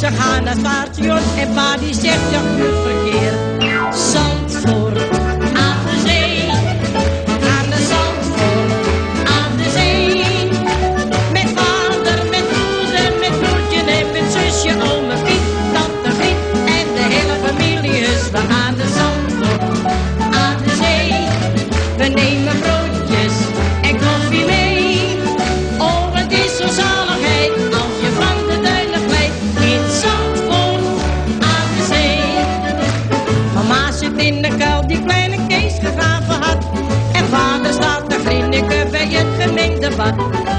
Ze gaan naar het en pa die zegt ja goed verkeer. Zandvoort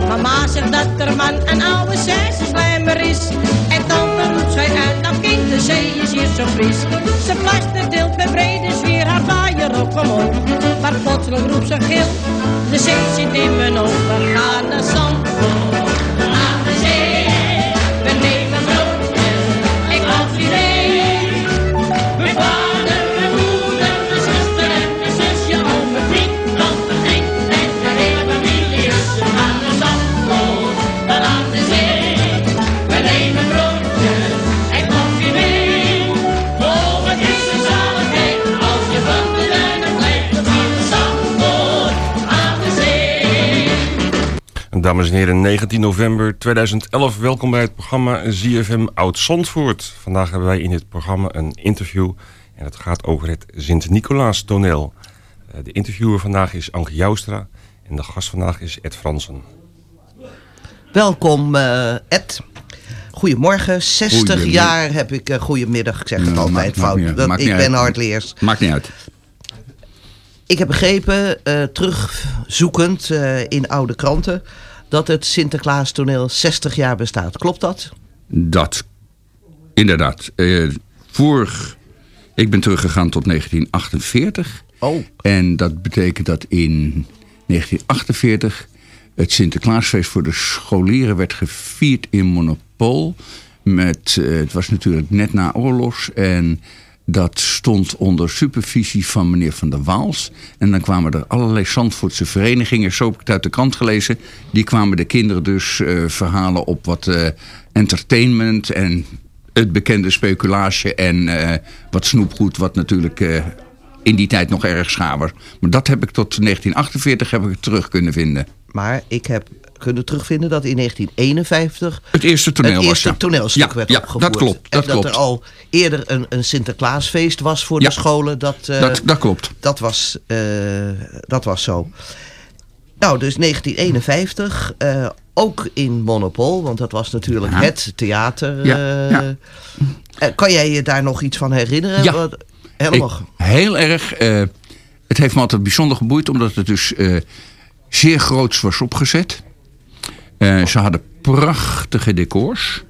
Mama zegt dat er man een oude slijmer is. En tante roept zij uit, nou kind, de zee is hier zo fris. Ze plaster deelt met brede zwier haar vaaier op omhoog. Maar plotseling roept ze gil, de zee zit in mijn ogen. Gaan naar Zandvoort, Dames en heren, 19 november 2011. Welkom bij het programma ZFM Oud-Zandvoort. Vandaag hebben wij in dit programma een interview. En het gaat over het Sint-Nicolaas toneel. Eh, De interviewer vandaag is Anke Joustra. En de gast vandaag is Ed Fransen. Welkom eh, Ed. Goedemorgen, 60 Goedemiddag. jaar heb ik, eh goedemiddag, ik zeg het Nou, altijd fout, ik ben uit. hardleers. Maakt niet uit. Ik heb begrepen, terugzoekend eh, in oude kranten, dat het Sinterklaas toneel 60 jaar bestaat. Klopt dat? Dat, inderdaad. Eh, vorig, ik ben teruggegaan tot 1948. Oh, En dat betekent dat in 1948 het Sinterklaasfeest voor de scholieren werd gevierd in Monopol. Met, eh, het was natuurlijk net na oorlogs en dat stond onder supervisie van meneer Van der Waals. En dan kwamen er allerlei Zandvoortse verenigingen, zo heb ik het uit de krant gelezen. Die kwamen de kinderen dus eh, verhalen op wat eh, entertainment en het bekende speculage en eh, wat snoepgoed, wat natuurlijk in die tijd nog erg was. Maar dat heb ik tot 1948 heb ik terug kunnen vinden. maar ik heb kunnen terugvinden dat in 1951 Het eerste toneel het was, eerste ja. toneelstuk Ja, werd ja, opgevoerd. dat klopt, dat en dat klopt. er al eerder een, een Sinterklaasfeest was voor de scholen. Dat, eh, Dat, dat klopt. Dat was, eh, dat was zo. Nou, dus 1951, eh, ook in Monopol, want dat was natuurlijk het theater. Kan jij je daar nog iets van herinneren? Ja. Wat- Helemaal. Ik- heel erg. het heeft me altijd bijzonder geboeid, omdat het dus zeer groots was opgezet. Eh, ze hadden prachtige decors.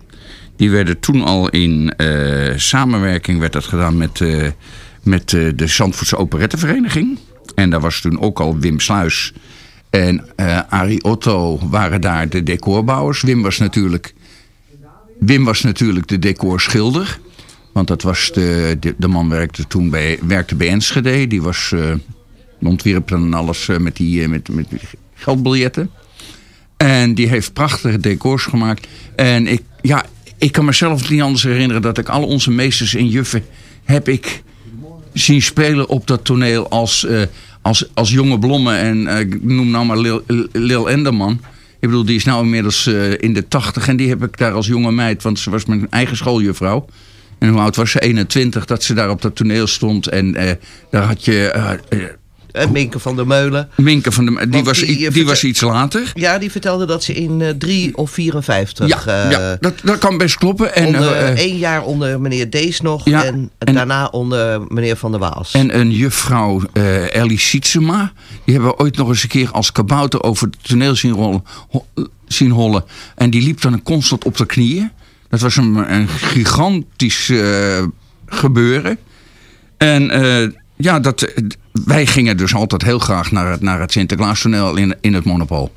Die werden toen al in eh, samenwerking werd dat gedaan met, eh, met de Zandvoortse Operettevereniging. En daar was toen ook al Wim Sluis en Arie Otto waren daar de decorbouwers. Wim was natuurlijk, Wim was natuurlijk de decorschilder. Want dat was de, de, man werkte toen bij, werkte bij Enschede. Die was ontwierp dan alles met, die, met, met geldbiljetten. En die heeft prachtige decors gemaakt. En ik, ja, ik kan mezelf niet anders herinneren dat ik al onze meesters en juffen heb ik zien spelen op dat toneel als, eh, als, als jonge blommen. En eh, ik noem nou maar Lil, Lil Enderman. Ik bedoel, die is nou inmiddels eh, in de tachtig. En die heb ik daar als jonge meid, want ze was mijn eigen schooljuffrouw. En hoe oud was ze? 21, dat ze daar op dat toneel stond. En daar had je Minke van der Meulen. Minke van de... Die, Want was, die, eh, die vertel- was iets later. Ja, die vertelde dat ze in eh 3 of 54. Ja, eh, ja dat, dat kan best kloppen. En, onder, eh, één jaar onder meneer Dees nog. Ja, en, en- daarna onder meneer Van der Waals. En een juffrouw eh Ellie Sietsema. Die hebben we ooit nog eens een keer als kabouter over het toneel zien, rollen, ho- zien hollen. En die liep dan constant op de knieën. Dat was een, een gigantisch eh, gebeuren. En eh, ja, dat, wij gingen dus altijd heel graag naar het, naar het Sinterklaastoneel in, in het Monopol.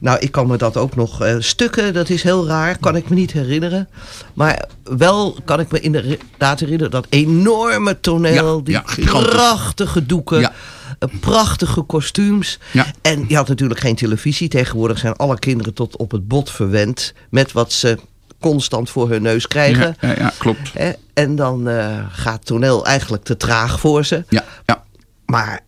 Nou, ik kan me dat ook nog eh, stukken, dat is heel raar, kan ik me niet herinneren. Maar wel kan ik me inderdaad herinneren dat enorme toneel, Ja, die ja, prachtige doeken, Ja. eh, prachtige kostuums. En je had natuurlijk geen televisie. Tegenwoordig zijn alle kinderen tot op het bot verwend met wat ze constant voor hun neus krijgen. Ja, ja, ja, klopt. En dan eh, gaat toneel eigenlijk te traag voor ze. Ja, ja. Maar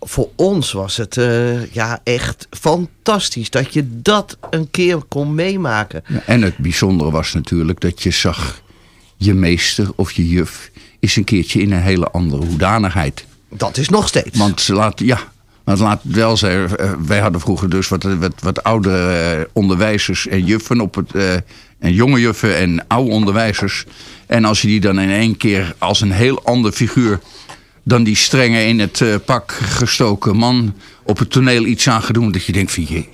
voor ons was het eh, ja, echt fantastisch dat je dat een keer kon meemaken. Ja, En het bijzondere was natuurlijk dat je zag je meester of je juf is een keertje in een hele andere hoedanigheid. Dat is nog steeds. Want ze laat, ja, maar laat wel zeggen, eh, wij hadden vroeger dus wat, wat, wat oudere eh, onderwijzers en juffen op het, en jonge juffen en oude onderwijzers. En als je die dan in één keer als een heel ander figuur dan die strenge in het eh, pak gestoken man op het toneel iets aan gaat doen, dat je denkt van je,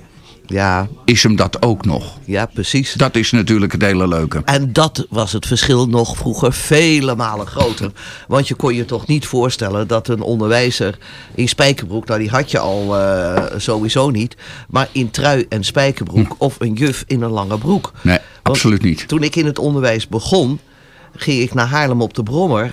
ja, is hem dat ook nog? ja, precies. Dat is natuurlijk het hele leuke. En dat was het verschil nog vroeger vele malen groter. Want je kon je toch niet voorstellen dat een onderwijzer in spijkerbroek, nou die had je al eh, sowieso niet, maar in trui en spijkerbroek of een juf in een lange broek. Nee, Want absoluut niet. Toen ik in het onderwijs begon, ging ik naar Haarlem op de Brommer.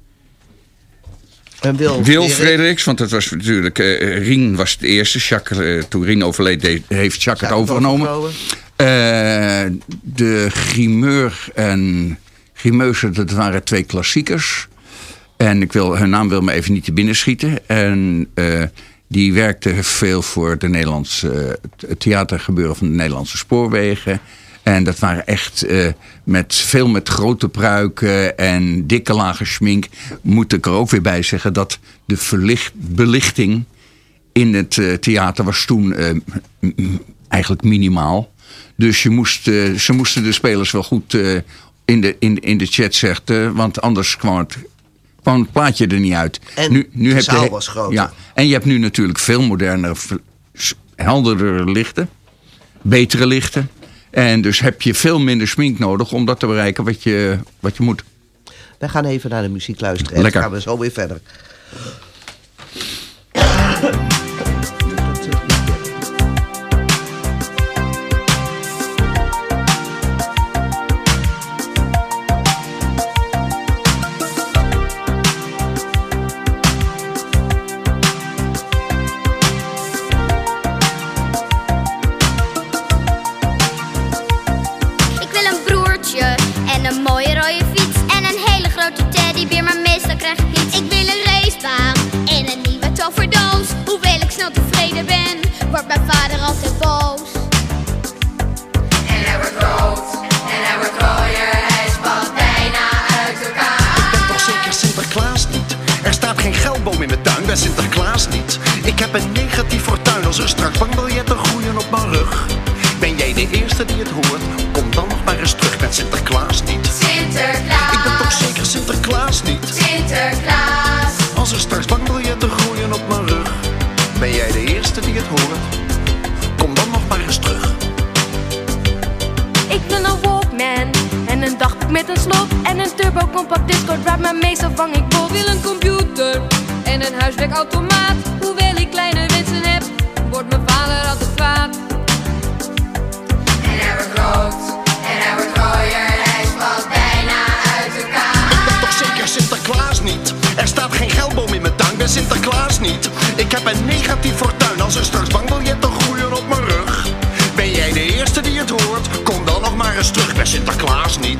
Wil, Wil Frederik? Frederiks. Want het was natuurlijk, eh Rien was de eerste. Jacques, eh, toen Rien overleed, heeft Jacques het overgenomen. Eh, de Grimeur en Grimeuse, dat waren twee klassiekers. En ik wil, hun naam wil me even niet te binnen schieten. En die werkte veel voor de Nederlandse, het theatergebeuren van de Nederlandse spoorwegen. En dat waren echt eh, met, veel met grote pruiken en dikke lage schmink. Moet ik er ook weer bij zeggen dat de verlicht, belichting in het eh, theater was toen eh, eigenlijk minimaal. Dus je moest, ze moesten de spelers wel goed in, de, in, in de chat zetten. Want anders kwam het, kwam het plaatje er niet uit. En de heb zaal he- was groter. Ja, en je hebt nu natuurlijk veel modernere, helderdere lichten. Betere lichten. En dus heb je veel minder smink nodig om dat te bereiken wat je, wat je moet. Wij gaan even naar de muziek luisteren. En Lekker. dan gaan we zo weer verder. Negatief fortuin als er straks bankbiljetten groeien op mijn rug. Ben jij de eerste die het hoort? Kom dan nog maar eens terug, ben Sinterklaas niet.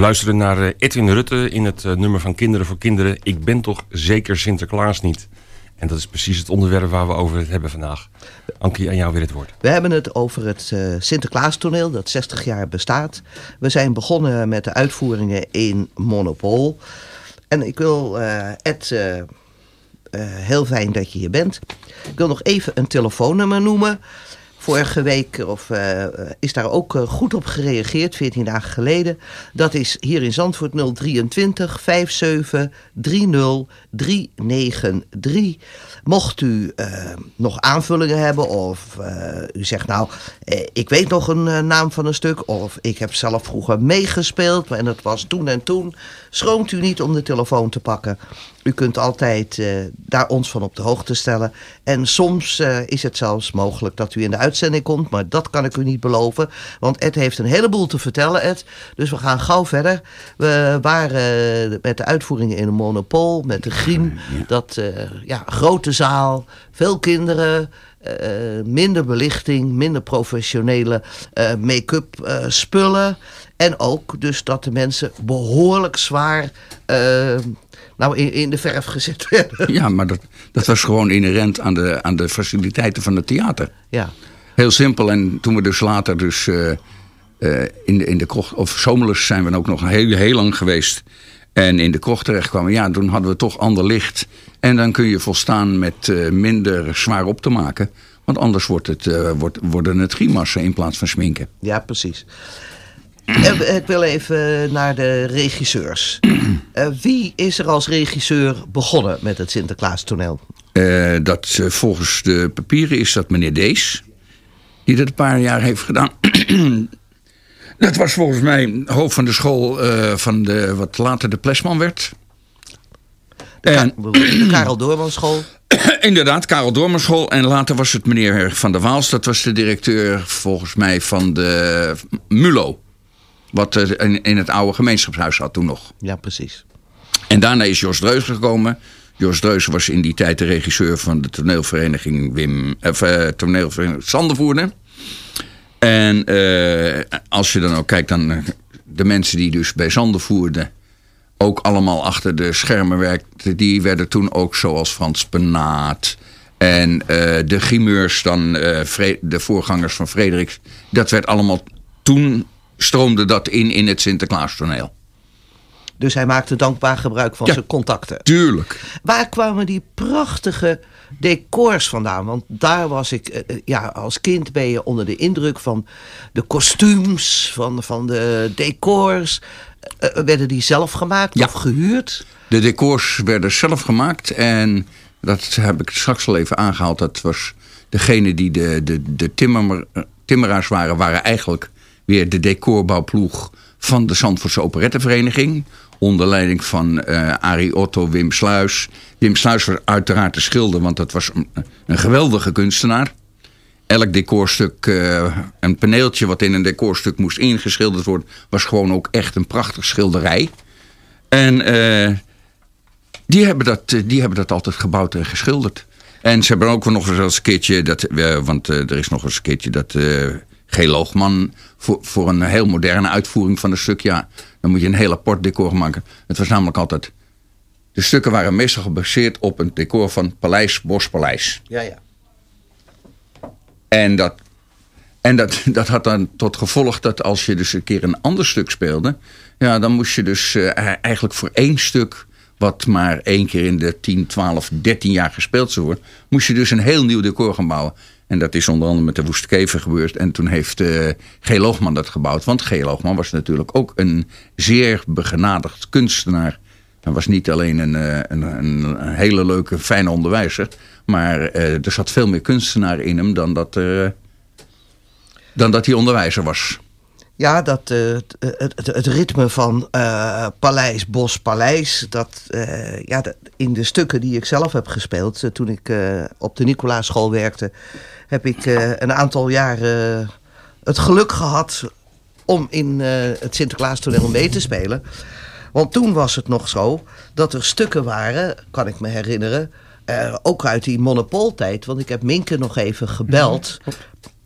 Luisteren naar eh, Edwin Rutte in het eh, nummer van Kinderen voor Kinderen. Ik ben toch zeker Sinterklaas niet. En dat is precies het onderwerp waar we over het hebben vandaag. Ankie, aan jou weer het woord. We hebben het over het eh Sinterklaastoneel dat 60 jaar bestaat. We zijn begonnen met de uitvoeringen in Monopol. En ik wil, Ed, heel fijn dat je hier bent. Ik wil nog even een telefoonnummer noemen. Vorige week of, eh, is daar ook eh, goed op gereageerd, 14 dagen geleden. Dat is hier in Zandvoort 023 57 30 393. Mocht u eh, nog aanvullingen hebben of u zegt nou, ik weet nog een naam van een stuk of ik heb zelf vroeger meegespeeld en het was toen en toen. Schroomt u niet om de telefoon te pakken. U kunt altijd eh, daar ons van op de hoogte stellen. En soms eh, is het zelfs mogelijk dat u in de uitzending komt, maar dat kan ik u niet beloven. Want Ed heeft een heleboel te vertellen, Ed. Dus we gaan gauw verder. We waren eh, met de uitvoeringen in een monopol, met de griem. Dat ja, grote zaal, veel kinderen. minder belichting, minder professionele make-up eh, spullen. En ook dus dat de mensen behoorlijk zwaar eh, nou, in, in de verf gezet werden. Ja, maar dat, dat was gewoon inherent aan de, aan de faciliteiten van het theater. Ja. Heel simpel. En toen we dus later dus eh, eh, in, de, in de krocht... Of zomerlust zijn we ook nog heel, heel lang geweest. En in de krocht terechtkwamen. Ja, toen hadden we toch ander licht. En dan kun je volstaan met eh, minder zwaar op te maken. Want anders wordt het, wordt, worden het grimassen in plaats van sminken. Ja, precies. En ik wil even naar de regisseurs. Eh, wie is er als regisseur begonnen met het Sinterklaas-toneel? Eh, dat eh, volgens de papieren is dat meneer Dees. Die dat een paar jaar heeft gedaan. dat was volgens mij hoofd van de school eh, van de, wat later de Plesman werd. De, En- de Karel Doorman School. Inderdaad, Karel Dormerschool. En later was het meneer Van der Waals. Dat was de directeur volgens mij van de MULO. Wat eh, in, in het oude gemeenschapshuis had toen nog. Ja, precies. En daarna is Jos Dreuzen gekomen. Jos Dreuzen was in die tijd de regisseur van de toneelvereniging Wim, of, eh, toneelvereniging Sandervoerder. En eh, als je dan ook kijkt dan eh, de mensen die dus bij Sandervoerden ook allemaal achter de schermen werkten, die werden toen ook zoals Frans Penaat en eh, de grimeurs dan eh, de voorgangers van Frederiks. Dat werd allemaal toen stroomde dat in in het Sinterklaastoneel. Dus hij maakte dankbaar gebruik van Ja. zijn contacten. Tuurlijk. Waar kwamen die prachtige decors vandaan? Want daar was ik, eh, eh, ja, als kind ben je onder de indruk van de kostuums, van, van de decors. Eh, werden die zelf gemaakt Ja. of gehuurd? De decors werden zelf gemaakt en dat heb ik straks al even aangehaald. Dat was degene die de, de, de timmer, timmeraars waren, waren eigenlijk weer de decorbouwploeg van de Zandvoortse Operettevereniging. Onder leiding van eh Arie Otto, Wim Sluis. Wim Sluis was uiteraard de schilder, want dat was een, een geweldige kunstenaar. Elk decorstuk, eh, een paneeltje wat in een decorstuk moest ingeschilderd worden, was gewoon ook echt een prachtig schilderij. En eh, die, hebben dat, die hebben dat altijd gebouwd en geschilderd. En ze hebben ook nog eens een keertje, dat, want er is nog eens een keertje dat G. Loogman voor, voor een heel moderne uitvoering van een stuk, ja, dan moet je een heel apart decor maken. Het was namelijk altijd, de stukken waren meestal gebaseerd op een decor van Paleis Bospaleis. Ja, ja. En dat, en dat, dat had dan tot gevolg dat als je dus een keer een ander stuk speelde, ja, dan moest je dus eh, eigenlijk voor één stuk, wat maar één keer in de 10, 12, 13 jaar gespeeld zou worden, moest je dus een heel nieuw decor gaan bouwen. En dat is onder andere met de Woeste Kever gebeurd. En toen heeft eh G. Loogman dat gebouwd. Want G. Loogman was natuurlijk ook een zeer begenadigd kunstenaar. Hij was niet alleen een, eh, een, een, hele leuke, fijne onderwijzer. Maar eh, er zat veel meer kunstenaar in hem dan dat, dan dat hij onderwijzer was. Ja, dat, eh, het, het, het ritme van eh, Paleis, Bos, Paleis. Dat, eh, ja, dat- in de stukken die ik zelf heb gespeeld. eh, toen ik eh, op de Nicolaaschool werkte. heb ik eh, een aantal jaren het geluk gehad. om in eh, het Sinterklaastoneel mee te spelen. Want toen was het nog zo dat er stukken waren, kan ik me herinneren. eh, ook uit die monopooltijd. Want ik heb Minke nog even gebeld.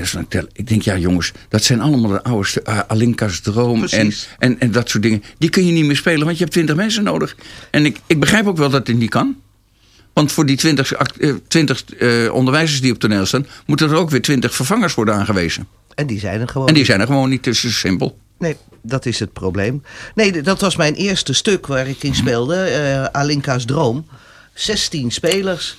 En dan ik, tel- ik denk, ja jongens, dat zijn allemaal de oude ah, Alinka's Droom en, en, en dat soort dingen. Die kun je niet meer spelen, want je hebt twintig mensen nodig. En ik, ik begrijp ook wel dat het niet kan. Want voor die twintig act- eh, 20 eh, onderwijzers die op toneel staan... moeten er ook weer twintig vervangers worden aangewezen. En die zijn er gewoon. En die zijn er gewoon niet tussen simpel. Nee, dat is het probleem. Nee, dat was mijn eerste stuk waar ik in speelde. eh Alinka's Droom. 16 spelers.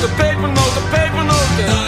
pepernoten, pepernoten, pepernoten.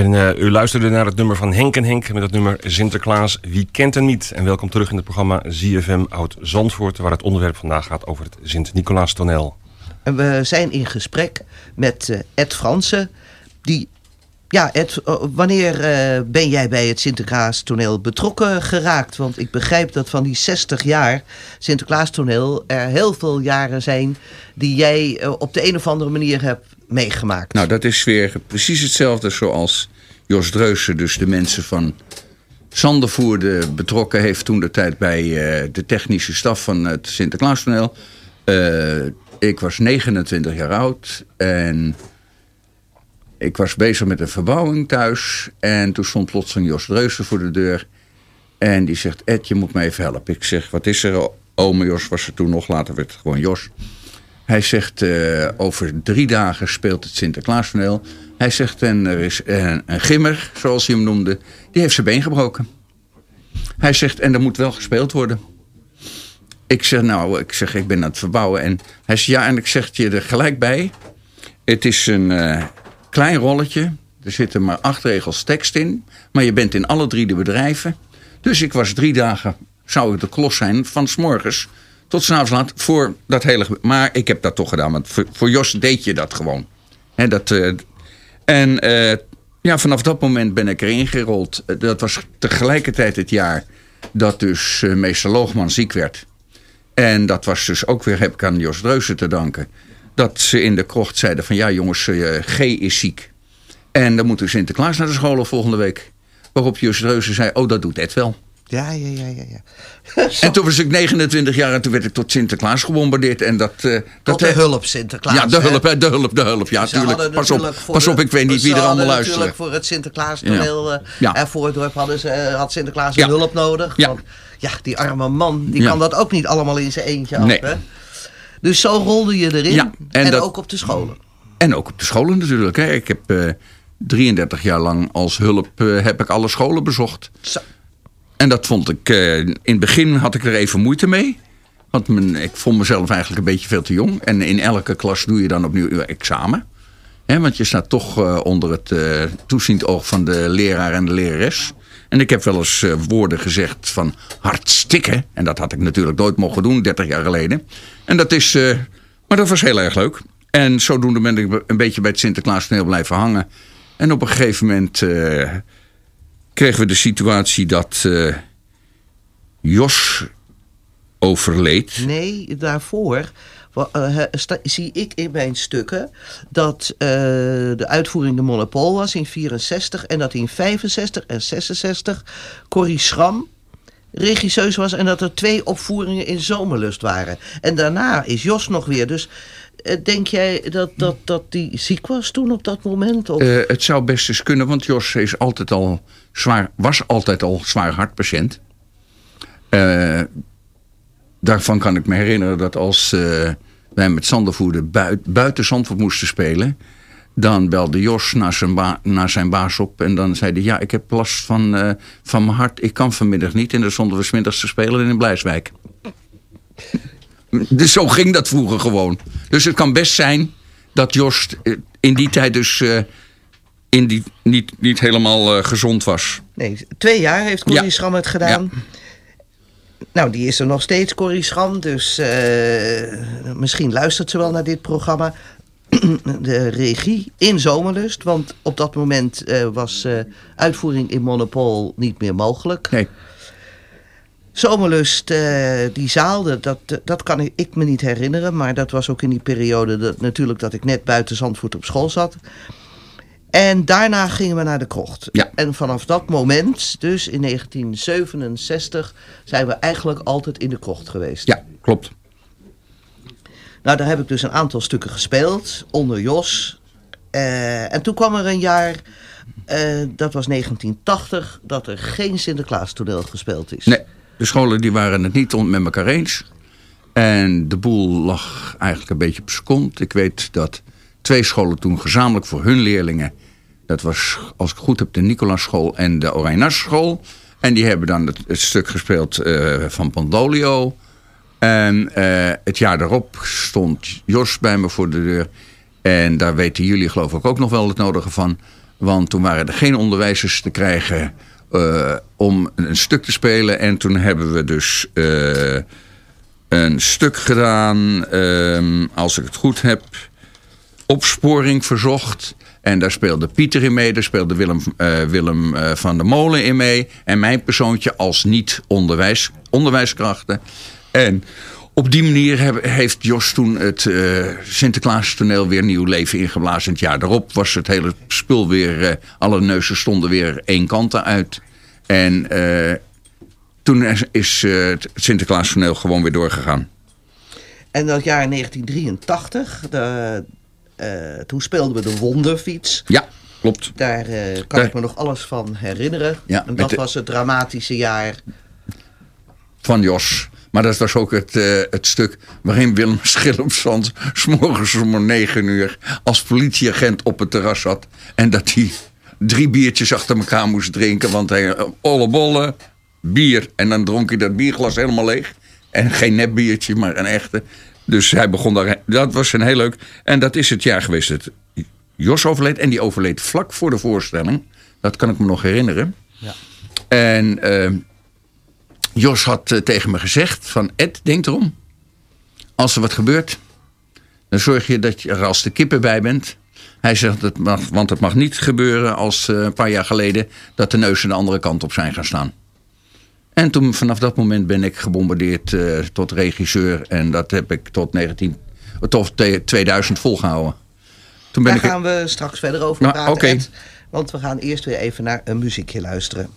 En eh, u luisterde naar het nummer van Henk en Henk met het nummer Sinterklaas, wie kent hem niet? En welkom terug in het programma ZFM Oud Zandvoort, waar het onderwerp vandaag gaat over het Sint-Nicolaas toneel. En we zijn in gesprek met eh, Ed Fransen. Die, ja, Ed, eh, wanneer ben jij bij het Sinterklaas toneel betrokken geraakt? Want ik begrijp dat van die 60 jaar Sinterklaas toneel er heel veel jaren zijn die jij op de een of andere manier hebt meegemaakt. Nou, dat is weer precies hetzelfde zoals Jos Dreusen, dus de mensen van Zandervoerde betrokken heeft toen de tijd bij eh, de technische staf van het Sinterklaastoneel. Eh, ik was 29 jaar oud en ik was bezig met een verbouwing thuis. En toen stond plotseling Jos Dreuzen voor de deur. En die zegt, Ed, je moet me even helpen. Ik zeg, wat is er? Ome Jos was er toen nog, later werd het gewoon Jos. Hij zegt, eh, over drie dagen speelt het Sinterklaastoneel. Hij zegt, en er is een, gimmer, zoals hij hem noemde, die heeft zijn been gebroken. Hij zegt, en er moet wel gespeeld worden. Ik zeg, nou, ik zeg, ik ben aan het verbouwen. En hij zegt, ja, en ik zeg je er gelijk bij. Het is een eh, klein rolletje. Er zitten maar acht regels tekst in. Maar je bent in alle drie de bedrijven. Dus ik was drie dagen, zou ik de klos zijn, van s morgens tot s'avonds voor dat hele... Maar ik heb dat toch gedaan, want voor, Jos deed je dat gewoon. Hè, dat, eh, en eh, ja, vanaf dat moment ben ik erin gerold. Eh, Dat was tegelijkertijd het jaar dat dus meester Loogman ziek werd. En dat was dus ook weer, heb ik aan Jos Dreuzen te danken. Dat ze in de krocht zeiden van ja jongens, G is ziek. En dan moet u Sinterklaas naar de school volgende week. Waarop Jos Dreuzen zei, oh dat doet Ed wel. Ja, ja, ja, ja. ja. En toen was ik 29 jaar en toen werd ik tot Sinterklaas gebombardeerd. En dat, eh, dat de hulp, Sinterklaas. Ja, de hulp, hè, de hulp, de hulp. Ja, Ze hadden tuurlijk. Pas natuurlijk op, pas op, ik weet niet wie er allemaal luisteren. Natuurlijk voor het Sinterklaas toneel Ja. eh, Ja. en voor het dorp hadden ze, eh, had Sinterklaas een hulp nodig. Ja. Want ja, die arme man, die kan dat ook niet allemaal in zijn eentje af. Nee. Hè? Dus zo rolde je erin. Ja, en en dat- ook op de scholen. En ook op de scholen natuurlijk. Hè. Ik heb eh, 33 jaar lang als hulp eh, heb ik alle scholen bezocht. Zo. En dat vond ik, eh, in het begin had ik er even moeite mee. Want ik vond mezelf eigenlijk een beetje veel te jong. En in elke klas doe je dan opnieuw je examen. Want je staat toch eh, onder het eh, toeziend oog van de leraar en de lerares. En ik heb wel eens woorden gezegd van hartstikke. En dat had ik natuurlijk nooit mogen doen, 30 jaar geleden. En dat is, maar dat was heel erg leuk. En zodoende ben ik een beetje bij het Sinterklaas toneel blijven hangen. En op een gegeven moment kregen we de situatie dat eh, Jos overleed. Nee, daarvoor eh, zie ik in mijn stukken dat eh, de uitvoering de Monopol was in 64 en dat in 65 en 66 Corrie Schram regisseus was en dat er twee opvoeringen in Zomerlust waren. En daarna is Jos nog weer. Dus denk jij dat, dat, dat die ziek was toen op dat moment? Of? Eh, het zou best eens kunnen, want Jos is altijd al zwaar, was altijd al zwaar hartpatiënt. Eh, daarvan kan ik me herinneren dat als eh, wij met Zandervoerder buit, buiten Zandvoort moesten spelen... dan belde Jos naar zijn, naar zijn baas op en dan zei hij... ja, ik heb last van, eh, van mijn hart, ik kan vanmiddag niet. En dan stonden we spelen in Blijswijk. Dus zo ging dat vroeger gewoon. Dus het kan best zijn dat Jos eh, in die tijd dus eh, in die, niet, niet helemaal eh, gezond was. Nee, twee jaar heeft Corrie Ja. Schram het gedaan. Nou, die is er nog steeds, Corrie Schram. Dus misschien luistert ze wel naar dit programma. De regie in Zomerlust. Want op dat moment was uitvoering in Monopol niet meer mogelijk. Nee. Zomerlust, eh, die zaal, dat, dat, kan ik, ik me niet herinneren. Maar dat was ook in die periode dat, natuurlijk dat ik net buiten Zandvoort op school zat. En daarna gingen we naar de krocht. Ja. En vanaf dat moment, dus in 1967, zijn we eigenlijk altijd in de krocht geweest. Ja, klopt. Nou, daar heb ik dus een aantal stukken gespeeld, onder Jos. Eh, en toen kwam er een jaar, eh, dat was 1980, dat er geen Sinterklaas toneel gespeeld is. Nee, de scholen die waren het niet met elkaar eens. En de boel lag eigenlijk een beetje op kont. Ik weet dat twee scholen toen gezamenlijk voor hun leerlingen... dat was, als ik goed heb, de Nicolasschool en de Orijnasschool... en die hebben dan het, het stuk gespeeld eh, van Pandolio... En eh, het jaar daarop stond Jos bij me voor de deur. En daar weten jullie geloof ik ook nog wel het nodige van. Want toen waren er geen onderwijzers te krijgen eh, om een stuk te spelen. En toen hebben we dus eh, een stuk gedaan, ehm, als ik het goed heb, opsporing verzocht. En daar speelde Pieter in mee, daar speelde Willem, eh, Willem van der Molen in mee. En mijn persoontje als niet-onderwijs, onderwijskrachten. En op die manier heb- heeft Jos toen het eh Sinterklaas toneel weer nieuw leven ingeblazen. Het jaar daarop was het hele spul weer, eh, alle neuzen stonden weer één kant uit. En eh, toen is, het Sinterklaastoneel gewoon weer doorgegaan. En dat jaar 1983, de, toen speelden we de Wonderfiets. Ja, klopt. Daar kan Daar- ik me nog alles van herinneren. Ja, en dat de- was het dramatische jaar. Van Jos. Maar dat was ook het, eh, het stuk waarin Willem Schillemsand... s'morgens om negen uur als politieagent op het terras zat. En dat hij drie biertjes achter elkaar moest drinken. Want hij eh, ollebolle, bier. En dan dronk hij dat bierglas helemaal leeg. En geen nepbiertje, maar een echte. Dus hij begon daar... Dat was een heel leuk... En dat is het jaar geweest. Het, Jos overleed. En die overleed vlak voor de voorstelling. Dat kan ik me nog herinneren. Ja. En... eh, Jos had eh, tegen me gezegd van Ed, denk erom. Als er wat gebeurt, dan zorg je dat je er als de kippen bij bent. Hij zegt, het mag, want het mag niet gebeuren als eh, een paar jaar geleden... dat de neuzen de andere kant op zijn gaan staan. En toen, vanaf dat moment ben ik gebombardeerd eh, tot regisseur. En dat heb ik tot, 19, tot te- 2000 volgehouden. Toen ben Daar ik, gaan we straks verder over Nou, praten. Want we gaan eerst weer even naar een muziekje luisteren.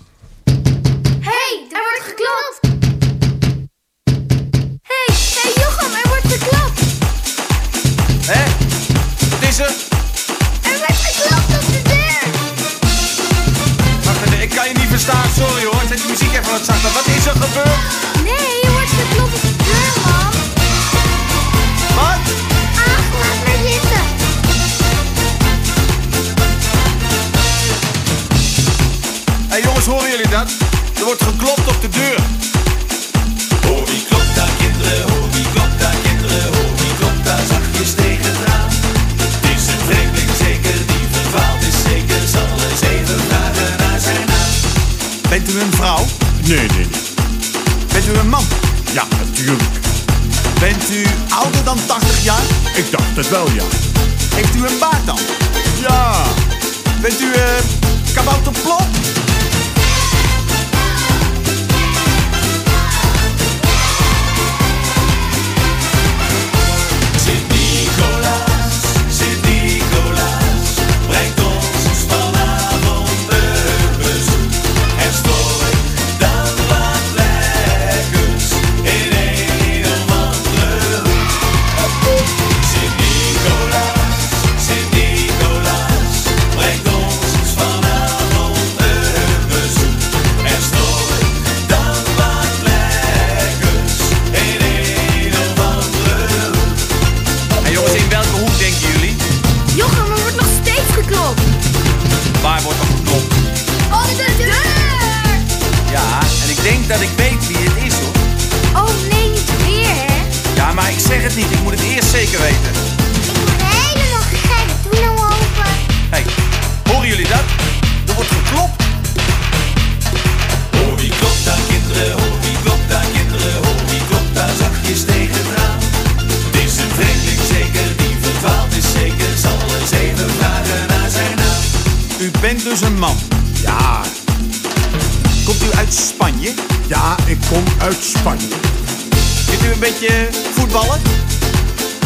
Beetje voetballen?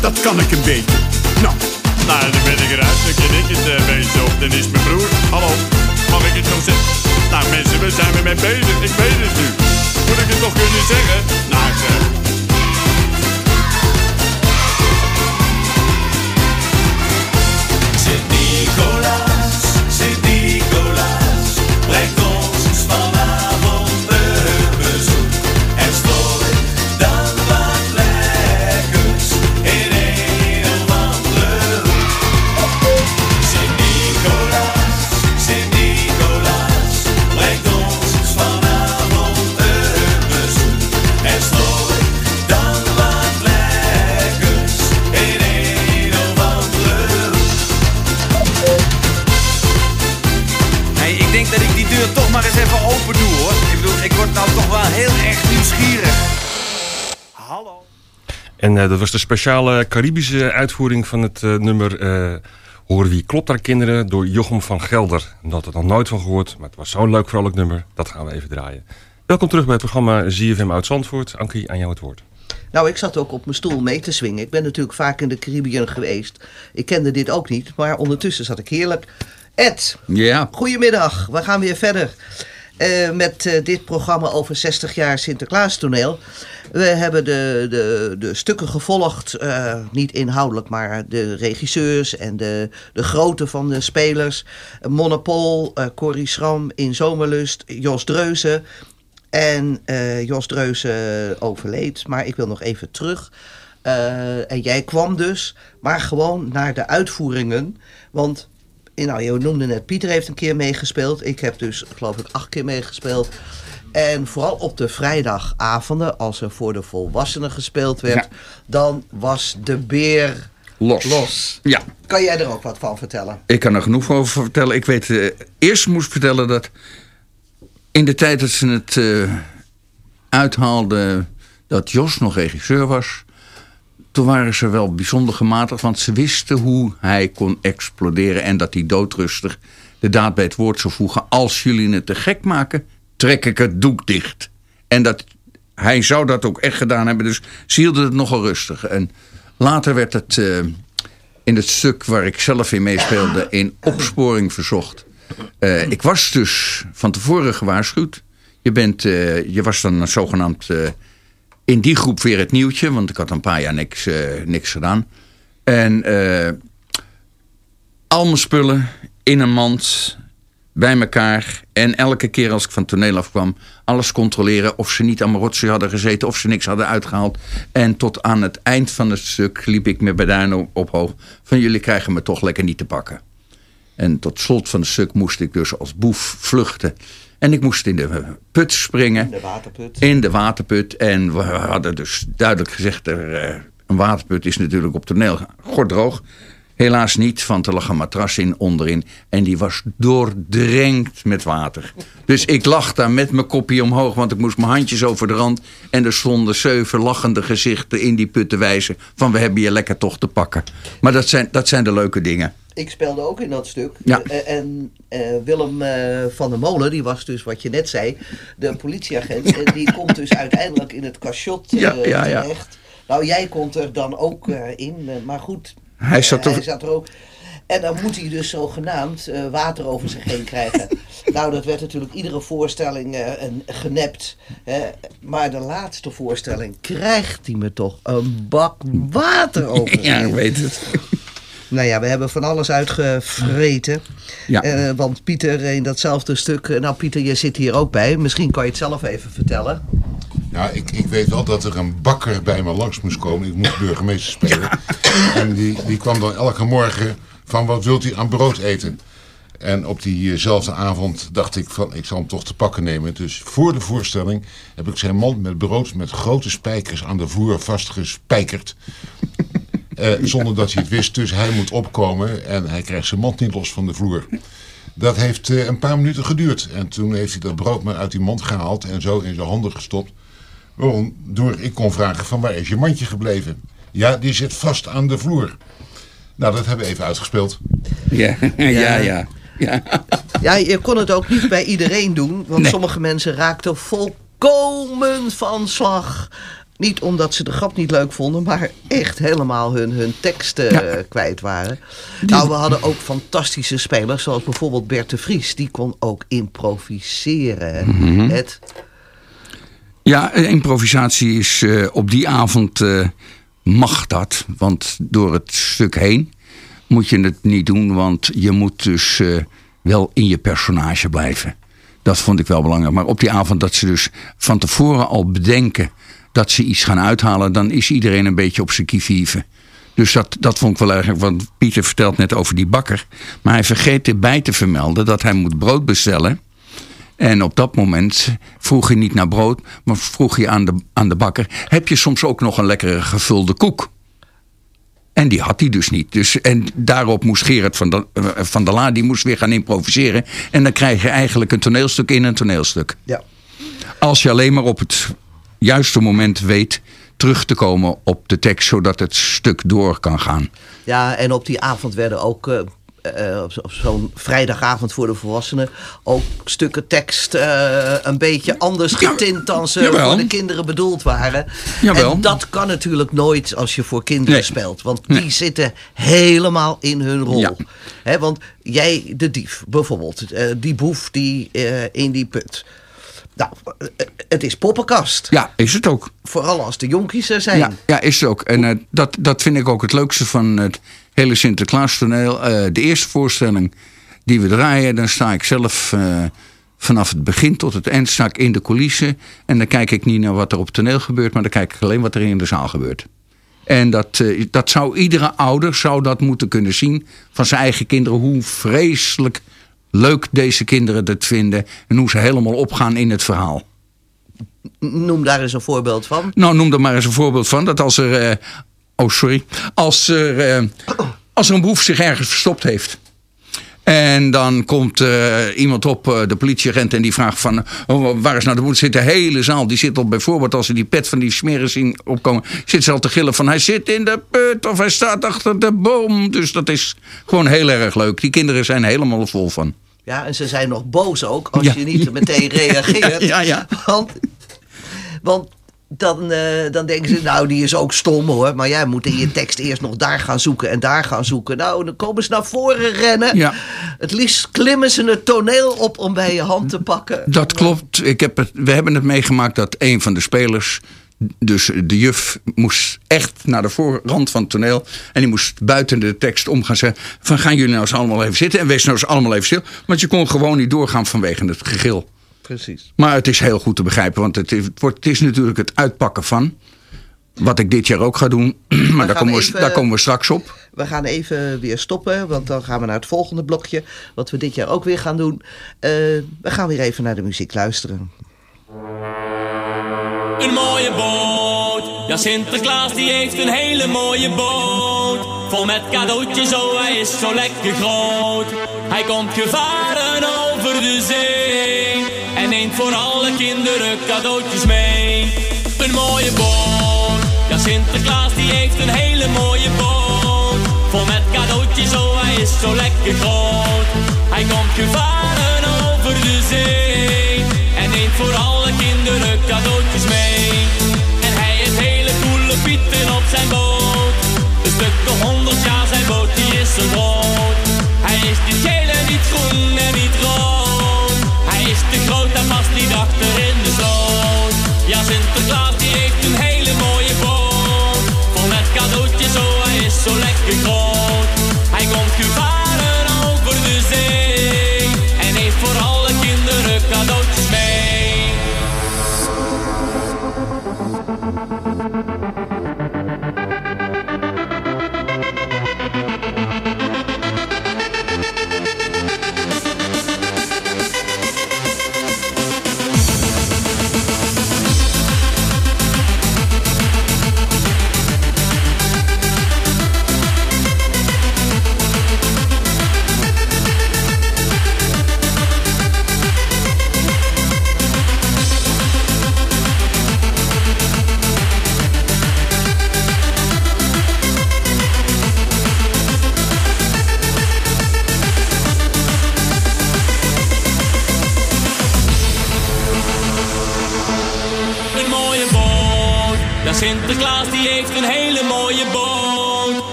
Dat kan ik een beetje. Nou, Nou, dan ben ik eruit. Dan ken ik het uh, bezig. Of dan is mijn broer. Hallo, mag ik het zo zeggen? Nou mensen, we zijn er mee bezig. Ik weet het nu. Moet ik het nog kunnen zeggen? En eh, dat was de speciale Caribische uitvoering van het eh, nummer eh Hoor wie klopt daar kinderen door Jochem van Gelder. Dat had er nog nooit van gehoord, maar het was zo'n leuk vrolijk nummer. Dat gaan we even draaien. Welkom terug bij het programma ZFM Oud Zandvoort. Ankie, aan jou het woord. Nou, ik zat ook op mijn stoel mee te swingen. Ik ben natuurlijk vaak in de Caribbean geweest. Ik kende dit ook niet, maar ondertussen zat ik heerlijk. Ed, ja, goedemiddag. We gaan weer verder. Eh, met eh, dit programma over 60 jaar Sinterklaas toneel. We hebben de, de, de stukken gevolgd, eh, niet inhoudelijk, maar de regisseurs en de, de grootte van de spelers. Monopol, Corrie Schram in Zomerlust, Jos Dreuzen. En Jos Dreuzen overleed, maar ik wil nog even terug. En jij kwam dus, maar gewoon naar de uitvoeringen. Want, nou, je noemde net, Pieter heeft een keer meegespeeld. Ik heb dus, geloof ik, acht keer meegespeeld. En vooral op de vrijdagavonden, als er voor de volwassenen gespeeld werd, dan was de beer Los. los. Ja. Kan jij er ook wat van vertellen? Ik kan er genoeg over vertellen. Ik weet, eh, eerst moest vertellen dat in de tijd dat ze het eh, uithaalden dat Jos nog regisseur was, toen waren ze wel bijzonder gematigd, want ze wisten hoe hij kon exploderen en dat hij doodrustig de daad bij het woord zou voegen. Als jullie het te gek maken, trek ik het doek dicht. En dat, hij zou dat ook echt gedaan hebben, dus ze hielden het nogal rustig. En later werd het eh, in het stuk waar ik zelf in meespeelde in opsporing verzocht. Eh, ik was dus van tevoren gewaarschuwd. Je, bent, eh, je was dan zogenaamd eh, in die groep weer het nieuwtje, want ik had een paar jaar niks, eh, niks gedaan. En eh, al mijn spullen in een mand, bij elkaar. En elke keer als ik van toneel afkwam, alles controleren of ze niet aan mijn rotzooi hadden gezeten, of ze niks hadden uitgehaald. En tot aan het eind van het stuk liep ik met Beduin op, op hoog van jullie krijgen me toch lekker niet te pakken. En tot slot van het stuk moest ik dus als boef vluchten. En ik moest in de put springen. De waterput. In de waterput. En we hadden dus duidelijk gezegd, er, eh, een waterput is natuurlijk op toneel gordroog. Helaas niet, want er lag een matras in onderin. En die was doordrenkt met water. Dus ik lag daar met mijn kopje omhoog, want ik moest mijn handjes over de rand. En er stonden zeven lachende gezichten in die put te wijzen. Van we hebben je lekker toch te pakken. Maar dat zijn, dat zijn de leuke dingen. Ik speelde ook in dat stuk. Ja. Eh, en eh, Willem eh, van der Molen, die was dus wat je net zei, de politieagent. En die komt dus uiteindelijk in het cachot eh, Ja, ja, ja. terecht. Nou, jij komt er dan ook eh, in, eh, maar goed. Hij zat eh, er- hij zat er ook. En dan moet hij dus zogenaamd eh, water over zich heen krijgen. nou, dat werd natuurlijk iedere voorstelling eh, een, genept. Hè. Maar de laatste voorstelling krijgt hij me toch een bak water over Ja, ik weet het. Nou ja, we hebben van alles uitgevreten. Ja. Want Pieter in datzelfde stuk... Nou Pieter, je zit hier ook bij. Misschien kan je het zelf even vertellen. Ja, ik, ik weet wel dat er een bakker bij me langs moest komen. Ik moest burgemeester spelen. En die, die kwam dan elke morgen van wat wilt u aan brood eten? En op diezelfde avond dacht ik van ik zal hem toch te pakken nemen. Dus voor de voorstelling heb ik zijn mand met brood met grote spijkers aan de vloer vastgespijkerd. Eh, zonder dat hij het wist. Dus hij moet opkomen en hij krijgt zijn mand niet los van de vloer. Dat heeft eh, een paar minuten geduurd. En toen heeft hij dat brood maar uit die mond gehaald en zo in zijn handen gestopt. Waardoor ik kon vragen van waar is je mandje gebleven? Ja, die zit vast aan de vloer. Nou, dat hebben we even uitgespeeld. Ja, ja, ja. ja. Ja, je kon het ook niet bij iedereen doen. Want Nee. sommige mensen raakten volkomen van slag. Niet omdat ze de grap niet leuk vonden, maar echt helemaal hun, hun teksten eh, kwijt waren. Nou, we hadden ook fantastische spelers, zoals bijvoorbeeld Bert de Vries. Die kon ook improviseren. Mhm. Het, Ja, eh, improvisatie is eh, op die avond eh, mag dat. Want door het stuk heen moet je het niet doen. Want je moet dus wel in je personage blijven. Dat vond ik wel belangrijk. Maar op die avond dat ze dus van tevoren al bedenken dat ze iets gaan uithalen, dan is iedereen een beetje op zijn kievieven. Dus dat, dat vond ik wel erg. Want Pieter vertelt net over die bakker. Maar hij vergeet erbij te vermelden dat hij moet brood bestellen. En op dat moment vroeg je niet naar brood, maar vroeg je aan de, aan de bakker: heb je soms ook nog een lekkere gevulde koek? En die had hij dus niet. Dus, en daarop moest Gerard van, de, eh, van der Laar, die moest weer gaan improviseren. En dan krijg je eigenlijk een toneelstuk in een toneelstuk. ja. Als je alleen maar op het juiste moment weet terug te komen op de tekst, zodat het stuk door kan gaan. Ja, en op die avond werden ook eh, eh, op, zo- op zo'n vrijdagavond voor de volwassenen ook stukken tekst eh, een beetje anders getint dan ze voor de kinderen bedoeld waren. Jawel. En dat kan natuurlijk nooit als je voor kinderen Nee. speelt. Want die zitten helemaal in hun rol. Ja. Hè, want jij, de dief bijvoorbeeld, eh, die boef die in die put. Nou, het is poppenkast. Ja, is het ook. Vooral als de jonkies er zijn. Ja, ja is het ook. En dat, dat vind ik ook het leukste van het hele Sinterklaas toneel. Eh, de eerste voorstelling die we draaien, dan sta ik zelf eh, vanaf het begin tot het eind sta ik in de coulissen. En dan kijk ik niet naar wat er op het toneel gebeurt, maar dan kijk ik alleen wat er in de zaal gebeurt. En dat, eh, dat zou iedere ouder zou dat moeten kunnen zien van zijn eigen kinderen. Hoe vreselijk leuk deze kinderen het vinden. En hoe ze helemaal opgaan in het verhaal. Noem daar eens een voorbeeld van. Nou, noem er maar eens een voorbeeld van. Dat als er. eh, oh, sorry. Als er, eh, als er een boef zich ergens verstopt heeft. En dan komt eh, iemand op, eh, de politieagent, en die vraagt van... oh, waar is nou de boef? Zit de hele zaal, die zit al bijvoorbeeld... als ze die pet van die smeren zien opkomen... zit ze al te gillen van hij zit in de put of hij staat achter de boom. Dus dat is gewoon heel erg leuk. Die kinderen zijn helemaal vol van. Ja, en ze zijn nog boos ook als Ja. je niet meteen reageert. Ja, ja. Want, want dan, eh, dan denken ze, nou, die is ook stom hoor. Maar jij moet in je tekst eerst nog daar gaan zoeken en daar gaan zoeken. Nou, dan komen ze naar voren rennen. Ja. Het liefst klimmen ze het toneel op om bij je hand te pakken. Dat klopt. Ik heb het, we hebben het meegemaakt dat een van de spelers, dus de juf, moest echt naar de voorrand van het toneel. En die moest buiten de tekst om gaan zeggen: van gaan jullie nou eens allemaal even zitten en wees nou eens allemaal even stil. Want je kon gewoon niet doorgaan vanwege het gegil. Precies. Maar het is heel goed te begrijpen, want het is, het wordt, het is natuurlijk het uitpakken van. Wat ik dit jaar ook ga doen. Maar daar komen, we, even- daar komen we straks op. We gaan even weer stoppen, want dan gaan we naar het volgende blokje. Wat we dit jaar ook weer gaan doen. Eh, we gaan weer even naar de muziek luisteren. Een mooie boot. Ja, Sinterklaas die heeft een hele mooie boot. Vol met cadeautjes, oh hij is zo lekker groot. Hij komt gevaren over de zee. Voor alle kinderen cadeautjes mee. Een mooie boot. Ja, Sinterklaas die heeft een hele mooie boot. Vol met cadeautjes, oh hij is zo lekker groot. Hij komt gevaren over de zee. En neemt voor alle kinderen cadeautjes mee. En hij heeft hele coole pieten op zijn boot. Een stuk of honderd jaar zijn boot, die is zo groot. Hij is niet geel en niet groen en niet rood. Hij is te groot niet achter in de sloot. Ja, Sinterklaas die heeft een hele mooie boot. Vol met cadeautjes, oh hij is zo lekker groot.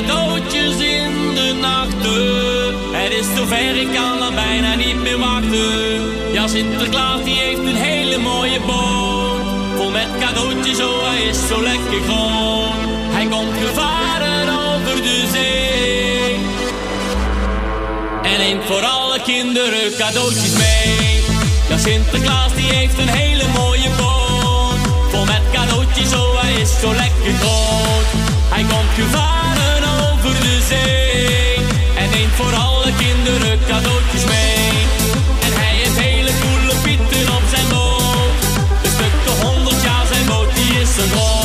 Cadeautjes in de nachten. Het is zover, ik kan er bijna niet meer wachten. Ja, Sinterklaas die heeft een hele mooie boot. Vol met cadeautjes, oh hij is zo lekker groot. Hij komt gevaren over de zee. En neemt voor alle kinderen cadeautjes mee. Ja, Sinterklaas die heeft een hele mooie boot. Vol met cadeautjes, oh hij is zo lekker groot. Hij komt gevaren over de zee. En neemt voor alle kinderen cadeautjes mee. En hij heeft hele coole pieten op zijn boot. Een stuk of honderd jaar zijn boot, die is zo groot.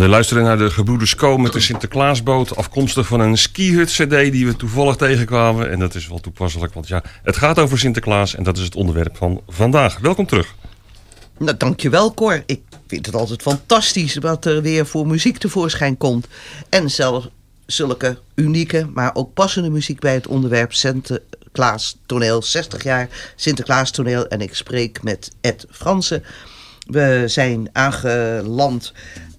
We luisteren naar de Gebroeders Co met de Sinterklaasboot. Afkomstig van een skihut cd die we toevallig tegenkwamen. En dat is wel toepasselijk, want ja, het gaat over Sinterklaas. En dat is het onderwerp van vandaag. Welkom terug. Nou, dankjewel Cor. Ik vind het altijd fantastisch wat er weer voor muziek tevoorschijn komt. En zelfs zulke unieke, maar ook passende muziek bij het onderwerp Sinterklaas toneel. 60 jaar Sinterklaas toneel. En ik spreek met Ed Fransen. We zijn aangeland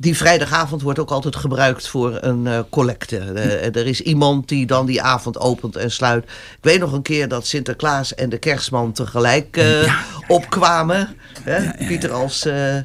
die vrijdagavond wordt ook altijd gebruikt voor een eh, collecte. Eh, er is iemand die dan die avond opent en sluit. Ik weet nog een keer dat Sinterklaas en de kerstman tegelijk eh, opkwamen. Hè? Pieter als... eh,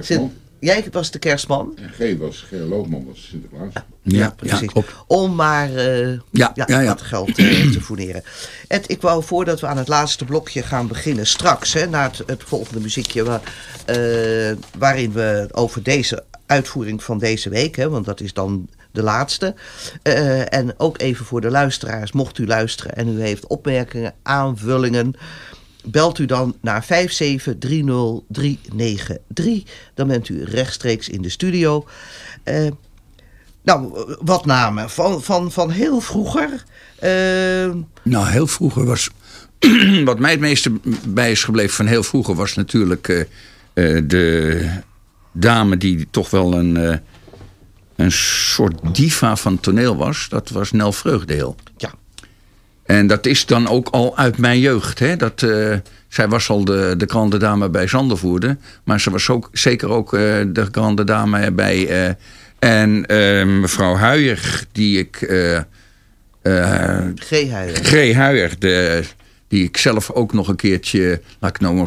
Sint- Jij was de kerstman? En G was, G. Loogman was Sinterklaas. Ja, precies. Om maar eh, Ja, ja, ja, ja. wat geld eh, te fourneren. Ed, ik wou voordat we aan het laatste blokje gaan beginnen, straks, hè, na het, het volgende muziekje, wa- eh, waarin we over deze uitvoering van deze week, hè, want dat is dan de laatste. eh, en ook even voor de luisteraars, mocht u luisteren en u heeft opmerkingen, aanvullingen. Belt u dan naar 5730393. Dan bent u rechtstreeks in de studio. Eh, nou, wat namen? Van, van, van heel vroeger. Eh, Nou, heel vroeger was. wat mij het meeste bij is gebleven van heel vroeger was natuurlijk eh, de dame die toch wel een, een soort diva van toneel was. Dat was Nel Vreugdeel. Ja. En dat is dan ook al uit mijn jeugd. Hè? Dat, eh, zij was al de, de grande dame bij Zandervoerde. Maar ze was ook, zeker ook eh, de grande dame bij... eh, en mevrouw Huijer, die ik... G. Huijer. G. Huijer, de, die ik zelf ook nog een keertje, laat ik nou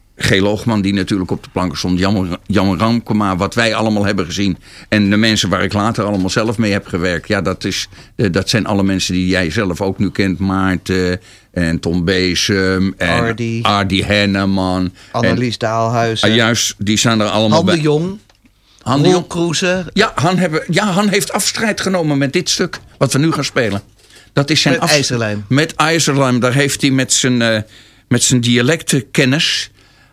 G. Loogman, die natuurlijk op de planken stond. Jammer, Jammer Ramkema, wat wij allemaal hebben gezien. En de mensen waar ik later allemaal zelf mee heb gewerkt. Ja, dat, is, eh, dat zijn alle mensen die jij zelf ook nu kent. Maarten en Tom Beesem. En Ardy. Ardy Henneman. Annelies Daalhuizen. En, ah, juist, die staan er allemaal Han de bij. Jong. Han de Jong. Kroeze. Ja han, hebben, ja, Han heeft afstrijd genomen met dit stuk. Wat we nu gaan spelen. Dat is zijn Met IJzerlijm. Met IJzerlijm. Daar heeft hij met zijn, eh, met zijn dialectenkennis.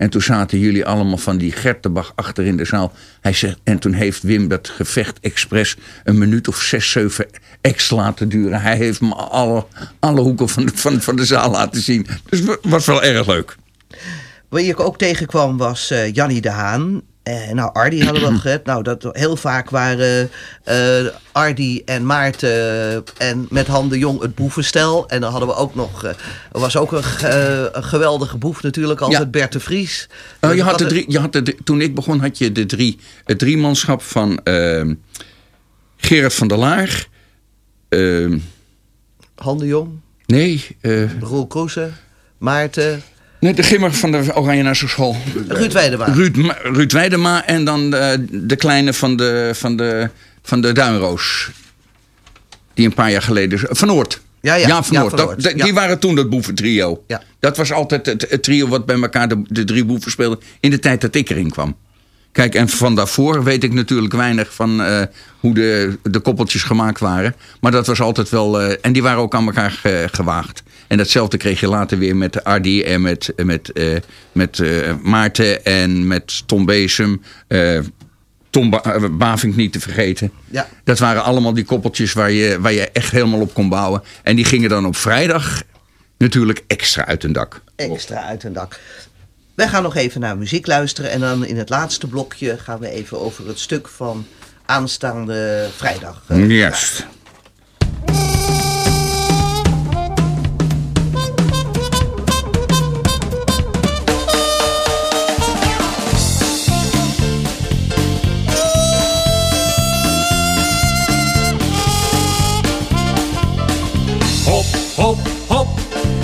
en toen zaten jullie allemaal van die Gertenbach achter in de zaal. Hij zegt, en toen heeft Wim dat gevecht expres een minuut of zes, zeven extra laten duren. Hij heeft me alle, alle hoeken van de, van, van de zaal laten zien. Dus was wel erg leuk. Wie ik ook tegenkwam was eh Jannie de Haan. Eh, nou, Ardi hadden we al gehad. Nou, dat heel vaak waren eh Ardi en Maarten en met Han de Jong het boevenstel. En dan hadden we ook nog, eh, er was ook een, ge- een geweldige boef natuurlijk, altijd Ja. Bert de Vries. Oh, Dus je had de drie, je had de, toen ik begon had je de drie, het driemanschap van ehm, Gerard van der Laar, ehm, Han de Jong, nee, eh, Roel Kroese, Maarten, nee, de gimmer van de Oranje Nassau School. Ruud Weidema. Ruud, Ruud Weidema en dan eh, de kleine van de, van de, van de Duinroos. Die een paar jaar geleden... Van Oort. Ja, ja. Jaap van Dat- ja. Die waren toen dat boeventrio. Ja. Dat was altijd het, het trio wat bij elkaar de, de drie boeven speelde... in de tijd dat ik erin kwam. Kijk, en van daarvoor weet ik natuurlijk weinig van eh, hoe de, de koppeltjes gemaakt waren. Maar dat was altijd wel... eh, en die waren ook aan elkaar ge- gewaagd. En datzelfde kreeg je later weer met Ardi en met, met, eh, met eh, Maarten en met Tom Beesem. eh, Tom ba Bavink niet te vergeten. Ja. Dat waren allemaal die koppeltjes waar je, waar je echt helemaal op kon bouwen. En die gingen dan op vrijdag natuurlijk extra uit een dak. extra uit een dak. Wij gaan nog even naar muziek luisteren. En dan in het laatste blokje gaan we even over het stuk van aanstaande vrijdag. Juist. Hop,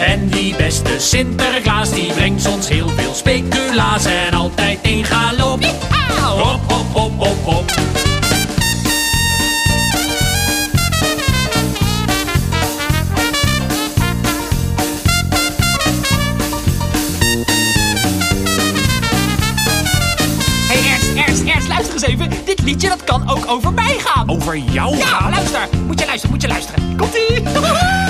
En die beste Sinterklaas die brengt ons heel veel speculaas en altijd in galop. Hop, hop, hop, hop, hop. Hé, Ernst, Ernst, Ernst, luister eens even. Dit liedje dat kan ook over mij gaan. Over jou Ja, luister. Moet je luisteren, moet je luisteren. Komt-ie.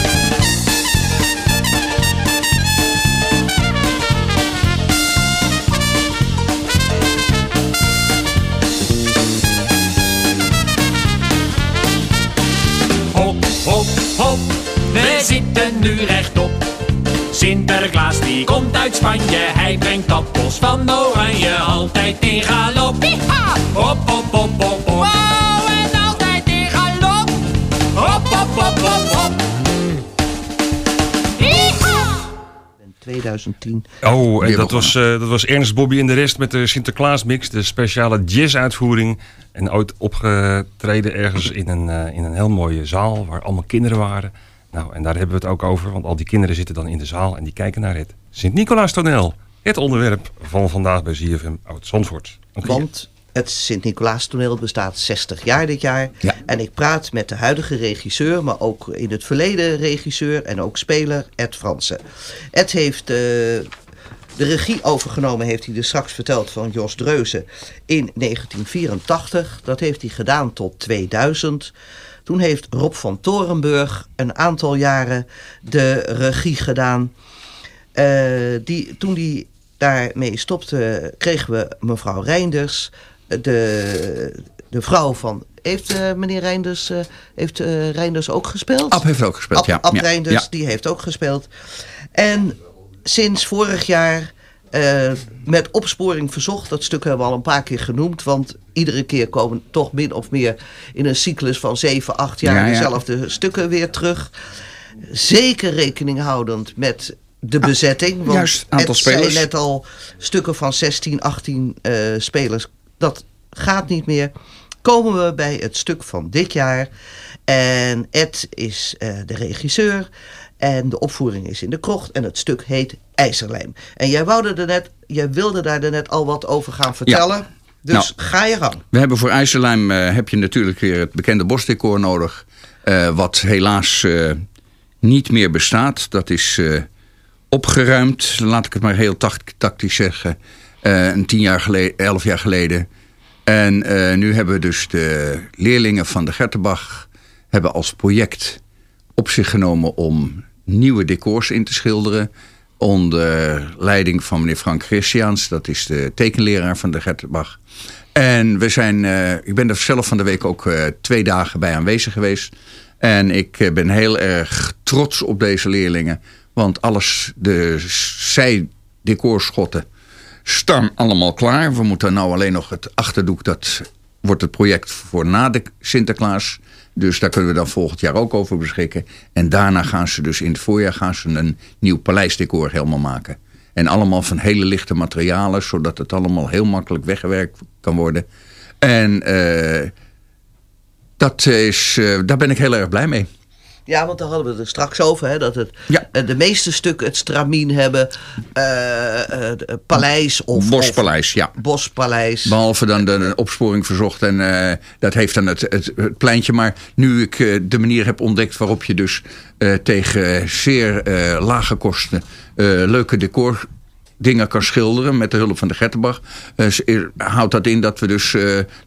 we zitten nu rechtop. Sinterklaas die komt uit Spanje, hij brengt appels van oranje, altijd in galop. Hop, hop, hop, hop, hop. Wow, en altijd in galop. Hop, hop, hop, hop, hop. 2010. Oh, en Weer dat was, eh, dat was Ernst Bobby en de rest met de Sinterklaas mix, de speciale jazz-uitvoering. En ooit opgetreden ergens in een, eh, in een heel mooie zaal waar allemaal kinderen waren. Nou, en daar hebben we het ook over, want al die kinderen zitten dan in de zaal en die kijken naar het Sint-Nicolaas toneel. Het onderwerp van vandaag bij ZFM Oud-Zandvoort. Want het Sint-Nicolaas toneel bestaat 60 jaar dit jaar. Ja. En ik praat met de huidige regisseur, maar ook in het verleden regisseur en ook speler, Ed Fransen. Ed heeft eh, de regie overgenomen, heeft hij dus straks verteld, van Jos Dreuzen in 1984. Dat heeft hij gedaan tot 2000. Toen heeft Rob van Torenburg een aantal jaren de regie gedaan. Eh, die, toen die daarmee stopte, kregen we mevrouw Reinders, de, de vrouw van. Heeft eh, meneer Reinders, eh, heeft, Reinders ook gespeeld? Ab heeft ook gespeeld, Ab, ja. Ab Ja, Reinders, ja. die heeft ook gespeeld. En sinds vorig jaar eh, met opsporing verzocht, dat stuk hebben we al een paar keer genoemd, want iedere keer komen toch min of meer in een cyclus van 7, 8 jaar Ja, ja. dezelfde stukken weer terug. Zeker rekening houdend met de bezetting. Want Ah, juist, aantal het spelers. zijn net al stukken van 16, 18 eh, spelers. Dat gaat niet meer. Komen we bij het stuk van dit jaar. En Ed is eh, de regisseur. En de opvoering is in de krocht. En het stuk heet IJzerlijm. En jij, woude er net, jij wilde daar net al wat over gaan vertellen. Dus Nou. ga je gang. We hebben voor IJssellijm eh, heb je natuurlijk weer het bekende bosdecor nodig. eh, wat helaas eh, niet meer bestaat. Dat is opgeruimd, laat ik het maar heel tact- tactisch zeggen. een tien jaar geleden, elf jaar geleden. En nu hebben we dus de leerlingen van de Gertenbach hebben als project op zich genomen om nieuwe decors in te schilderen. Onder leiding van meneer Frank Christiaans. Dat is de tekenleraar van de Gertenbach. En we zijn, eh, ik ben er zelf van de week ook eh, twee dagen bij aanwezig geweest. En ik eh, ben heel erg trots op deze leerlingen. Want alles, de zijdecorschotten staan allemaal klaar. We moeten nou alleen nog het achterdoek, dat wordt het project voor na de Sinterklaas. Dus daar kunnen we dan volgend jaar ook over beschikken. En daarna gaan ze dus in het voorjaar gaan ze een nieuw paleisdecor helemaal maken. En allemaal van hele lichte materialen, zodat het allemaal heel makkelijk weggewerkt kan worden. En eh, dat is, eh, daar ben ik heel erg blij mee. Ja, want daar hadden we het er straks over. Hè, dat het, eh, de meeste stukken het stramien hebben. eh, eh, paleis of... Bospaleis, ja. Bospaleis. Behalve dan de opsporing verzocht. En dat heeft dan het, het, het pleintje. Maar nu ik de manier heb ontdekt waarop je dus tegen zeer lage kosten leuke decor dingen kan schilderen met de hulp van de Gertenbach. houdt dat in dat we dus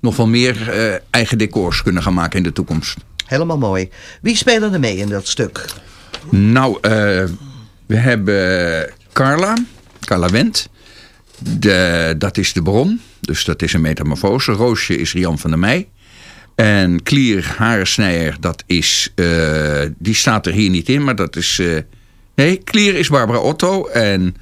nog wel meer eigen decors kunnen gaan maken in de toekomst. Helemaal mooi. Wie spelen er mee in dat stuk? Nou, eh, we hebben Carla, Carla Wendt. De, dat is de bron, dus dat is een metamorfose. Roosje is Rian van der Meij. En Klier Harensnijer, dat is, eh, die staat er hier niet in, maar dat is... eh, nee, Klier is Barbara Otto en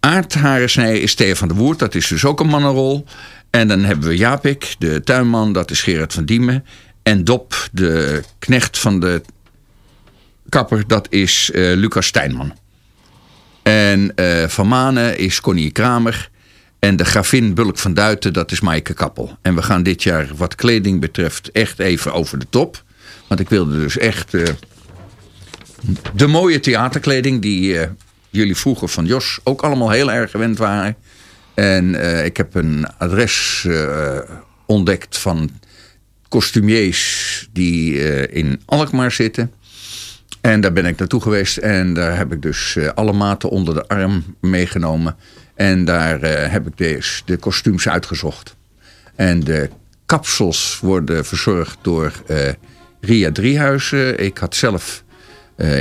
Aard Harensnijer is Thea van der Woert. Dat is dus ook een mannenrol. En dan hebben we Japik, de tuinman, dat is Gerard van Diemen. En Dop, de knecht van de kapper, dat is eh, Lucas Stijnman. En eh, Van Manen is Connie Kramer. En de gravin Bulk van Duiten, dat is Maaike Kappel. En we gaan dit jaar wat kleding betreft echt even over de top. Want ik wilde dus echt eh, de mooie theaterkleding... die jullie vroeger van Jos ook allemaal heel erg gewend waren. En ik heb een adres ontdekt van kostumiers die eh, in Alkmaar zitten... En daar ben ik naartoe geweest en daar heb ik dus eh, alle maten onder de arm meegenomen. En daar eh, heb ik dus de kostuums uitgezocht. En de kapsels worden verzorgd door Ria Driehuizen. Ik had zelf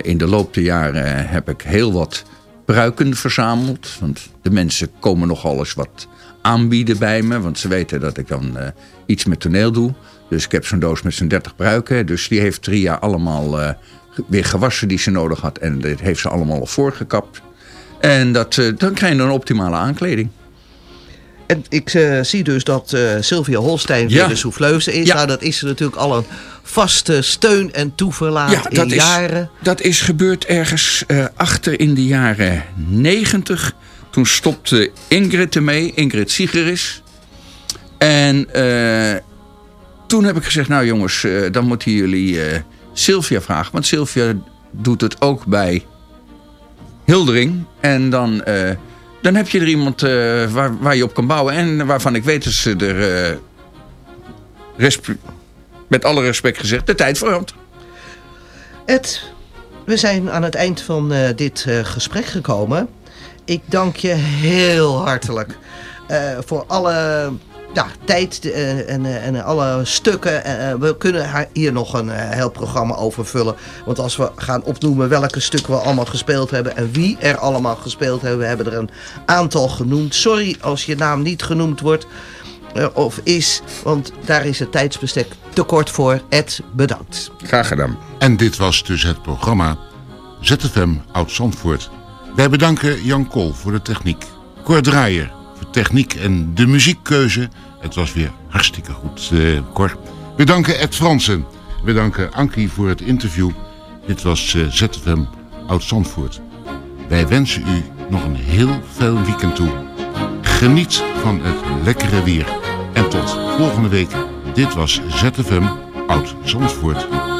in de loop der jaren heb ik heel wat pruiken verzameld. Want de mensen komen nogal eens wat aanbieden bij me. Want ze weten dat ik dan iets met toneel doe. Dus ik heb zo'n doos met zo'n 30 pruiken. Dus die heeft Ria allemaal eh, weer gewassen die ze nodig had. En dit heeft ze allemaal al voorgekapt. En dat, eh, dan krijg je een optimale aankleding. En ik eh, zie dus dat Sylvia Holstein Ja. weer de souffleuse is. Ja. Nou, dat is natuurlijk al een vaste steun en toeverlaat Ja, dat in is, jaren. dat is gebeurd ergens achter in de jaren 90. Toen stopte Ingrid ermee, Ingrid Siegeris. En toen heb ik gezegd, nou jongens, eh, dan moeten jullie eh, Sylvia vragen. Want Sylvia doet het ook bij Hildering. En dan, eh, dan heb je er iemand waar, waar je op kan bouwen. En waarvan ik weet dat ze er, met alle respect gezegd, de tijd voor had. Ed, we zijn aan het eind van dit gesprek gekomen. Ik dank je heel hartelijk voor alle ja, tijd eh, en, eh, en alle stukken. Eh, we kunnen hier nog een heel programma over vullen. Want als we gaan opnoemen welke stukken we allemaal gespeeld hebben en wie er allemaal gespeeld hebben, we hebben er een aantal genoemd. Sorry als je naam niet genoemd wordt of is, want daar is het tijdsbestek te kort voor. Ed, bedankt. Graag gedaan. En dit was dus het programma ZFM Oud-Zandvoort. Wij bedanken Jan Kool voor de techniek. Cor Draaier voor techniek en de muziekkeuze. Het was weer hartstikke goed, eh, Cor. We danken Ed Fransen. We danken Ankie voor het interview. Dit was eh, ZFM Oud-Zandvoort. Wij wensen u nog een heel fijn weekend toe. Geniet van het lekkere weer. En tot volgende week. Dit was ZFM Oud-Zandvoort.